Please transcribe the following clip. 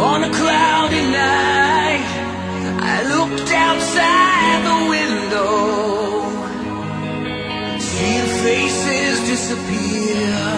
On a cloudy night, I looked outside the window, seeing faces disappear.